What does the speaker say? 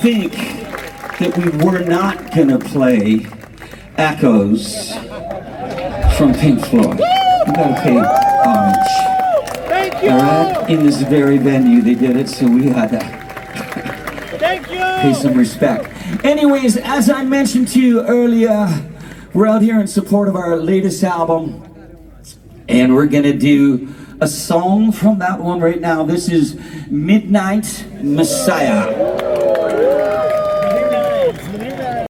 Think that we were not gonna play Echoes from Pink Floyd. We pay homage. Thank you. All right, in this very venue they did it, so we had to Thank you. pay some respect. Anyways, as I mentioned to you earlier, we're out here in support of our latest album, and we're gonna do a song from that one right now. This is Midnight Messiah.